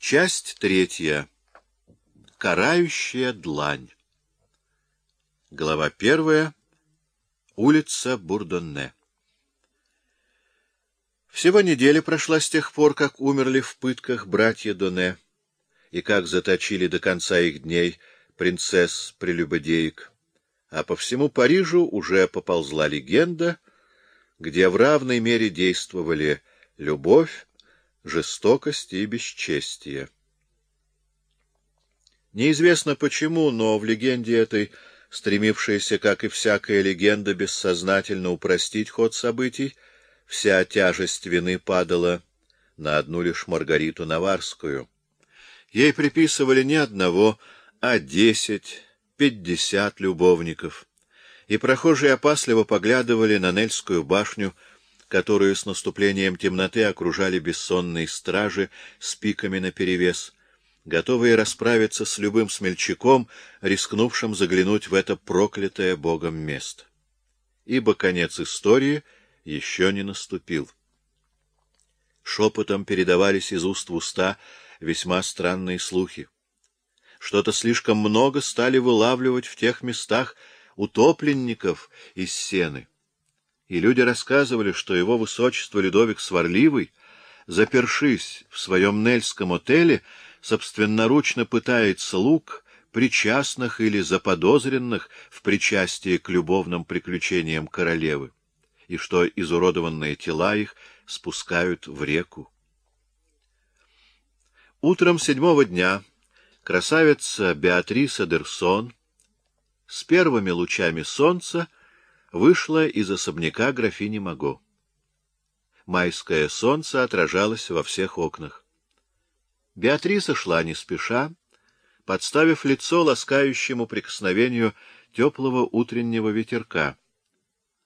Часть третья. Карающая длань. Глава первая. Улица Бурдонне. Всего неделя прошла с тех пор, как умерли в пытках братья Доне, и как заточили до конца их дней принцесс-прелюбодеек. А по всему Парижу уже поползла легенда, где в равной мере действовали любовь, жестокость и бесчестие. Неизвестно почему, но в легенде этой, стремившейся, как и всякая легенда, бессознательно упростить ход событий, вся тяжесть вины падала на одну лишь Маргариту Наварскую. Ей приписывали не одного, а десять, пятьдесят любовников, и прохожие опасливо поглядывали на Нельскую башню, которую с наступлением темноты окружали бессонные стражи с пиками наперевес, готовые расправиться с любым смельчаком, рискнувшим заглянуть в это проклятое Богом место. Ибо конец истории еще не наступил. Шепотом передавались из уст в уста весьма странные слухи. Что-то слишком много стали вылавливать в тех местах утопленников из сены и люди рассказывали, что его высочество Людовик Сварливый, запершись в своем Нельском отеле, собственноручно пытает слуг, причастных или заподозренных в причастии к любовным приключениям королевы, и что изуродованные тела их спускают в реку. Утром седьмого дня красавица Беатриса Дерсон с первыми лучами солнца вышла из особняка графини Маго. Майское солнце отражалось во всех окнах. Беатриса шла не спеша, подставив лицо ласкающему прикосновению теплого утреннего ветерка.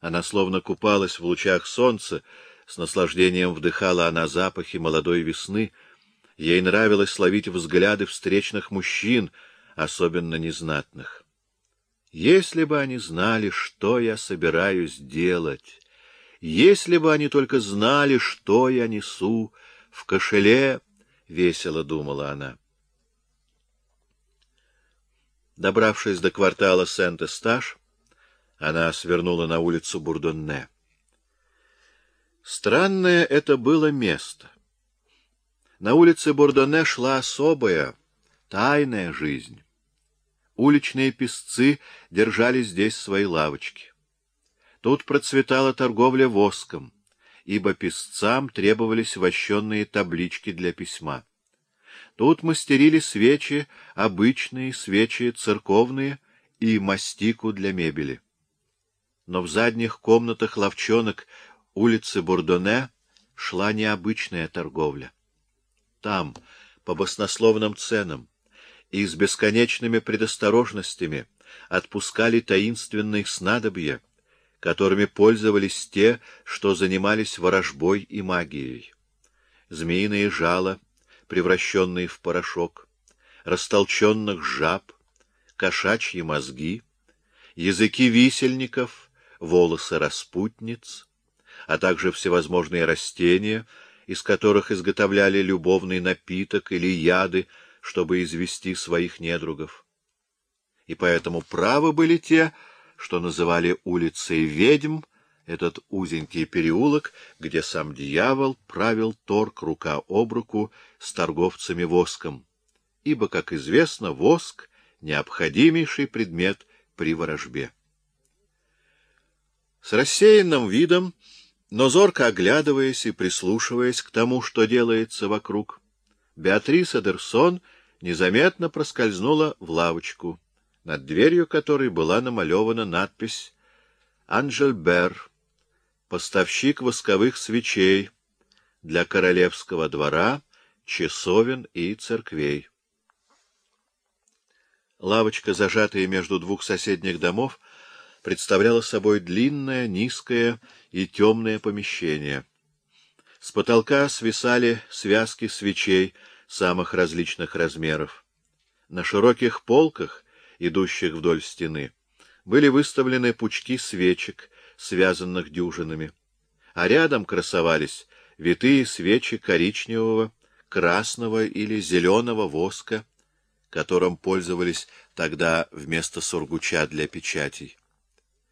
Она словно купалась в лучах солнца, с наслаждением вдыхала она запахи молодой весны. Ей нравилось ловить взгляды встречных мужчин, особенно незнатных. Если бы они знали, что я собираюсь делать, если бы они только знали, что я несу в кошеле, — весело думала она. Добравшись до квартала Сент-Эстаж, она свернула на улицу Бурдонне. Странное это было место. На улице Бурдонне шла особая, тайная жизнь. Уличные песцы держали здесь свои лавочки. Тут процветала торговля воском, ибо песцам требовались вощенные таблички для письма. Тут мастерили свечи, обычные свечи церковные и мастику для мебели. Но в задних комнатах ловчонок улицы Бурдоне шла необычная торговля. Там, по баснословным ценам, и с бесконечными предосторожностями отпускали таинственные снадобья, которыми пользовались те, что занимались ворожбой и магией. Змеиные жало, превращенные в порошок, растолченных жаб, кошачьи мозги, языки висельников, волосы распутниц, а также всевозможные растения, из которых изготовляли любовный напиток или яды, чтобы извести своих недругов. И поэтому правы были те, что называли улицей ведьм, этот узенький переулок, где сам дьявол правил торг рука об руку с торговцами воском, ибо, как известно, воск — необходимейший предмет при ворожбе. С рассеянным видом, но зорко оглядываясь и прислушиваясь к тому, что делается вокруг, Беатриса Дерсон — незаметно проскользнула в лавочку, над дверью которой была намалевана надпись «Анжельбер, поставщик восковых свечей для королевского двора, часовен и церквей». Лавочка, зажатая между двух соседних домов, представляла собой длинное, низкое и темное помещение. С потолка свисали связки свечей — самых различных размеров. На широких полках, идущих вдоль стены, были выставлены пучки свечек, связанных дюжинами, а рядом красовались витые свечи коричневого, красного или зеленого воска, которым пользовались тогда вместо сургуча для печатей.